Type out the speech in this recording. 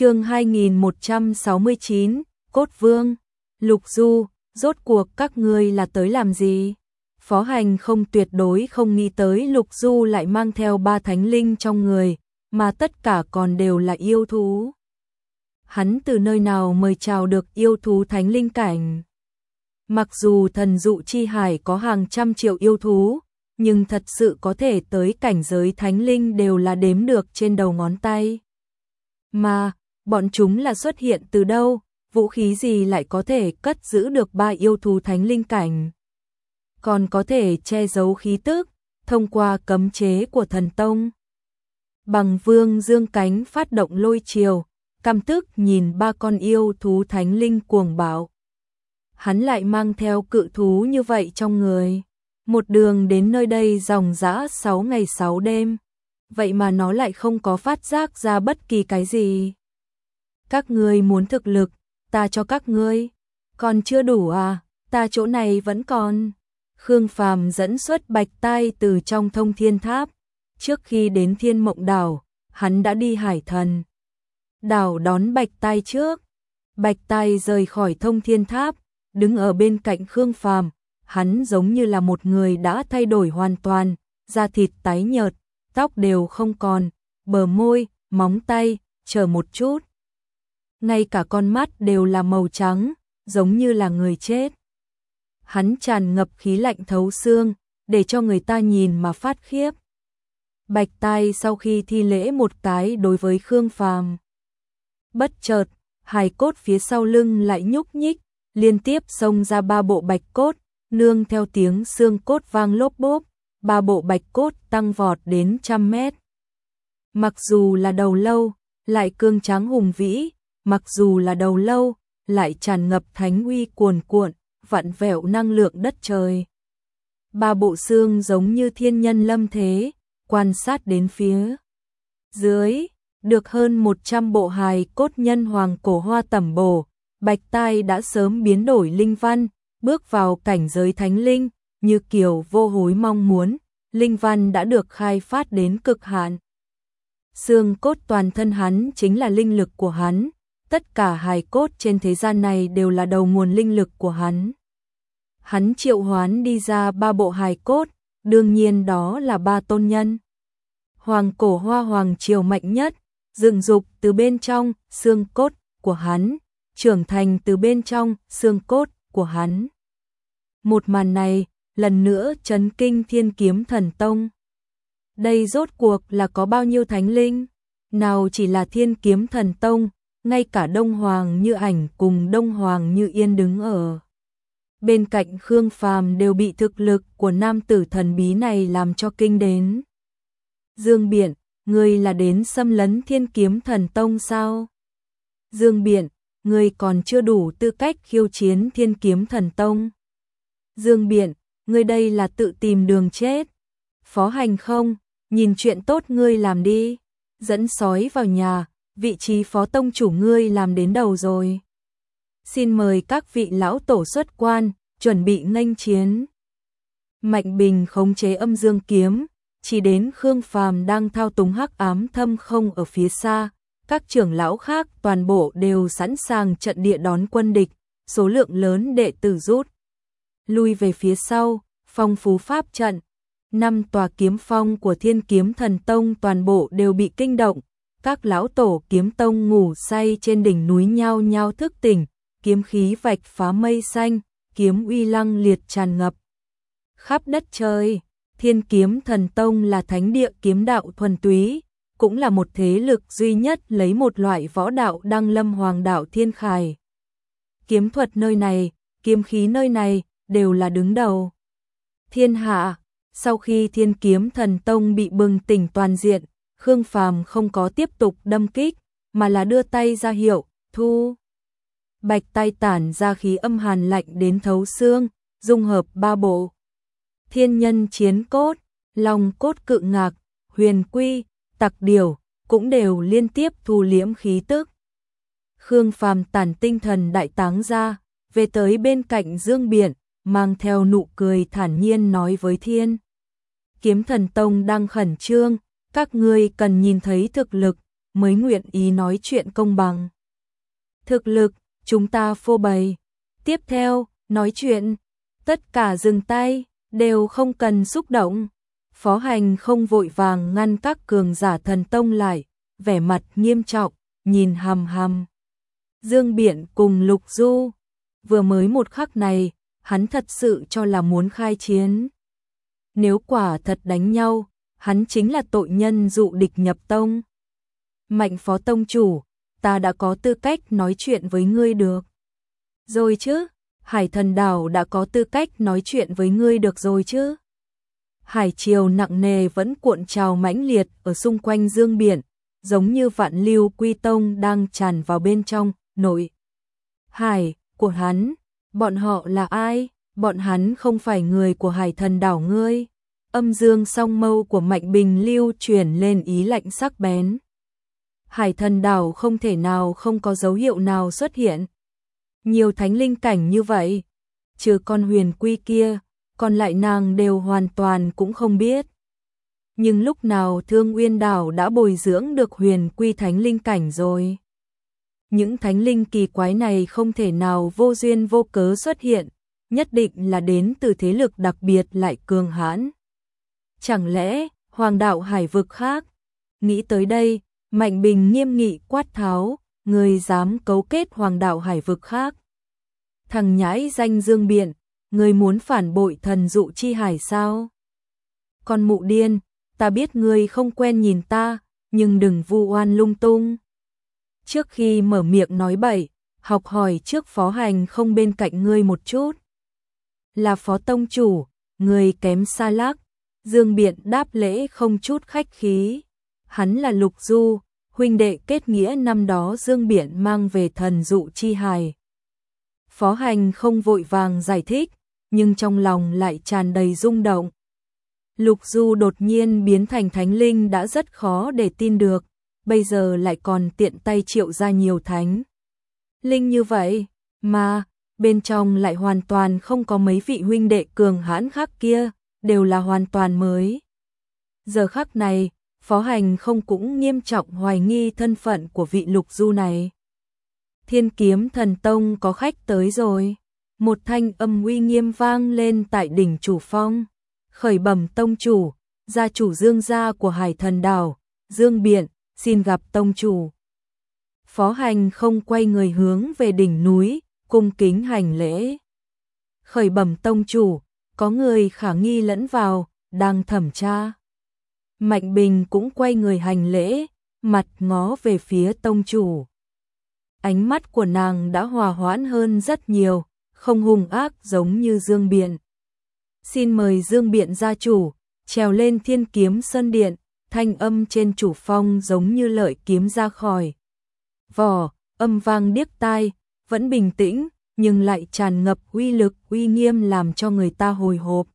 chương 2169, Cốt Vương, Lục Du, rốt cuộc các ngươi là tới làm gì? Phó hành không tuyệt đối không nghĩ tới Lục Du lại mang theo ba thánh linh trong người, mà tất cả còn đều là yêu thú. Hắn từ nơi nào mời chào được yêu thú thánh linh cảnh? Mặc dù thần dụ chi hải có hàng trăm triệu yêu thú, nhưng thật sự có thể tới cảnh giới thánh linh đều là đếm được trên đầu ngón tay. Mà, bọn chúng là xuất hiện từ đâu, vũ khí gì lại có thể cất giữ được ba yêu thú thánh linh cảnh. Còn có thể che giấu khí tức, thông qua cấm chế của thần tông. Bằng vương dương cánh phát động lôi chiều, căm tức nhìn ba con yêu thú thánh linh cuồng bạo. Hắn lại mang theo cự thú như vậy trong người. Một đường đến nơi đây dòng dã 6 ngày 6 đêm. Vậy mà nó lại không có phát giác ra bất kỳ cái gì. Các ngươi muốn thực lực, ta cho các ngươi. Còn chưa đủ à, ta chỗ này vẫn còn. Khương Phàm dẫn xuất bạch tai từ trong thông thiên tháp. Trước khi đến thiên mộng đảo, hắn đã đi hải thần. Đảo đón bạch tai trước. Bạch tai rời khỏi thông thiên tháp, đứng ở bên cạnh Khương Phàm, hắn giống như là một người đã thay đổi hoàn toàn, da thịt tái nhợt, tóc đều không còn, bờ môi, móng tay, chờ một chút. Ngay cả con mắt đều là màu trắng, giống như là người chết. Hắn tràn ngập khí lạnh thấu xương, để cho người ta nhìn mà phát khiếp. Bạch tai sau khi thi lễ một cái đối với Khương Phàm. Bất chợt, hài cốt phía sau lưng lại nhúc nhích, liên tiếp xông ra ba bộ bạch cốt, nương theo tiếng xương cốt vang lốp bốp, ba bộ bạch cốt tăng vọt đến trăm mét. Mặc dù là đầu lâu, lại cương trắng hùng vĩ, mặc dù là đầu lâu, lại tràn ngập thánh uy cuồn cuộn, vặn vẹo năng lượng đất trời. Ba bộ xương giống như thiên nhân lâm thế, quan sát đến phía dưới, được hơn 100 bộ hài cốt nhân hoàng cổ hoa tẩm bổ, Bạch Tai đã sớm biến đổi linh văn, bước vào cảnh giới thánh linh, như kiểu vô hối mong muốn, linh văn đã được khai phát đến cực hạn. Xương cốt toàn thân hắn chính là linh lực của hắn, tất cả hài cốt trên thế gian này đều là đầu nguồn linh lực của hắn. Hắn triệu hoán đi ra ba bộ hài cốt, đương nhiên đó là ba tôn nhân. Hoàng cổ hoa hoàng triều mạnh nhất, dựng dục từ bên trong xương cốt của hắn, trưởng thành từ bên trong xương cốt của hắn. Một màn này, lần nữa chấn kinh thiên kiếm thần tông. Đây rốt cuộc là có bao nhiêu thánh linh? Nào chỉ là thiên kiếm thần tông, ngay cả Đông Hoàng như ảnh cùng Đông Hoàng như yên đứng ở. Bên cạnh Khương Phàm đều bị thực lực của nam tử thần bí này làm cho kinh đến. Dương Biện, ngươi là đến xâm lấn thiên kiếm thần tông sao? Dương Biện, ngươi còn chưa đủ tư cách khiêu chiến thiên kiếm thần tông. Dương Biện, ngươi đây là tự tìm đường chết. Phó hành không, nhìn chuyện tốt ngươi làm đi. Dẫn sói vào nhà, vị trí phó tông chủ ngươi làm đến đầu rồi. Xin mời các vị lão tổ xuất quan, chuẩn bị nghênh chiến. Mạnh Bình khống chế âm dương kiếm, chỉ đến Khương Phàm đang thao túng hắc ám thâm không ở phía xa, các trưởng lão khác toàn bộ đều sẵn sàng trận địa đón quân địch, số lượng lớn đệ tử rút. Lui về phía sau, phong phú pháp trận, năm tòa kiếm phong của thiên kiếm thần tông toàn bộ đều bị kinh động, các lão tổ kiếm tông ngủ say trên đỉnh núi nhao nhao thức tỉnh, kiếm khí vạch phá mây xanh, kiếm uy lăng liệt tràn ngập. Khắp đất trời, thiên kiếm thần tông là thánh địa kiếm đạo thuần túy, cũng là một thế lực duy nhất lấy một loại võ đạo đăng lâm hoàng đạo thiên khải. Kiếm thuật nơi này, kiếm khí nơi này, đều là đứng đầu. Thiên hạ, sau khi thiên kiếm thần tông bị bừng tỉnh toàn diện, Khương Phàm không có tiếp tục đâm kích, mà là đưa tay ra hiệu, thu. Bạch tay tản ra khí âm hàn lạnh đến thấu xương, dung hợp ba bộ. Thiên nhân chiến cốt, long cốt cự ngạc, huyền quy, tặc điều, cũng đều liên tiếp thu liễm khí tức. Khương Phàm tản tinh thần đại táng ra, về tới bên cạnh Dương Biển, mang theo nụ cười thản nhiên nói với Thiên. Kiếm thần tông đang khẩn trương, các ngươi cần nhìn thấy thực lực, mới nguyện ý nói chuyện công bằng. Thực lực, chúng ta phô bày. Tiếp theo, nói chuyện, tất cả dừng tay, đều không cần xúc động. Phó hành không vội vàng ngăn các cường giả thần tông lại, vẻ mặt nghiêm trọng, nhìn hầm hầm. Dương Biện cùng Lục Du, vừa mới một khắc này, hắn thật sự cho là muốn khai chiến. Nếu quả thật đánh nhau, hắn chính là tội nhân dụ địch nhập tông. Mạnh phó tông chủ, ta đã có tư cách nói chuyện với ngươi được. Rồi chứ, hải thần đảo đã có tư cách nói chuyện với ngươi được rồi chứ. Hải triều nặng nề vẫn cuộn trào mãnh liệt ở xung quanh dương biển, giống như vạn lưu quy tông đang tràn vào bên trong, nội. Hải, của hắn, bọn họ là ai? Bọn hắn không phải người của hải thần đảo ngươi. Âm dương song mâu của Mạnh Bình lưu truyền lên ý lạnh sắc bén. Hải thần đảo không thể nào không có dấu hiệu nào xuất hiện. Nhiều thánh linh cảnh như vậy, trừ con huyền quy kia, còn lại nàng đều hoàn toàn cũng không biết. Nhưng lúc nào Thương Uyên Đảo đã bồi dưỡng được huyền quy thánh linh cảnh rồi? Những thánh linh kỳ quái này không thể nào vô duyên vô cớ xuất hiện, nhất định là đến từ thế lực đặc biệt lại cường hãn. Chẳng lẽ, hoàng đạo hải vực khác? Nghĩ tới đây, Mạnh Bình nghiêm nghị quát tháo, người dám cấu kết hoàng đạo hải vực khác. Thằng nhãi danh dương biện, người muốn phản bội thần dụ chi hải sao? Con mụ điên, ta biết ngươi không quen nhìn ta, nhưng đừng vu oan lung tung. Trước khi mở miệng nói bậy, học hỏi trước phó hành không bên cạnh ngươi một chút. Là phó tông chủ, người kém xa lắc, Dương Biện đáp lễ không chút khách khí. Hắn là Lục Du, huynh đệ kết nghĩa năm đó Dương Biện mang về thần dụ chi hài. Phó hành không vội vàng giải thích, nhưng trong lòng lại tràn đầy rung động. Lục Du đột nhiên biến thành thánh linh đã rất khó để tin được, bây giờ lại còn tiện tay triệu ra nhiều thánh. Linh như vậy, mà, bên trong lại hoàn toàn không có mấy vị huynh đệ cường hãn khác kia, đều là hoàn toàn mới. Giờ khắc này, Phó Hành không cũng nghiêm trọng hoài nghi thân phận của vị lục du này. Thiên kiếm thần tông có khách tới rồi. Một thanh âm uy nghiêm vang lên tại đỉnh chủ phong. Khởi bẩm tông chủ, gia chủ dương gia của hải thần đảo, dương biện, xin gặp tông chủ. Phó hành không quay người hướng về đỉnh núi, cung kính hành lễ. Khởi bẩm tông chủ, có người khả nghi lẫn vào, đang thẩm tra. Mạnh Bình cũng quay người hành lễ, mặt ngó về phía tông chủ. Ánh mắt của nàng đã hòa hoãn hơn rất nhiều, không hung ác giống như Dương Biện. Xin mời Dương Biện gia chủ, trèo lên thiên kiếm sơn điện, thanh âm trên chủ phong giống như lợi kiếm ra khỏi. Vỏ, âm vang điếc tai, vẫn bình tĩnh, nhưng lại tràn ngập uy lực uy nghiêm làm cho người ta hồi hộp.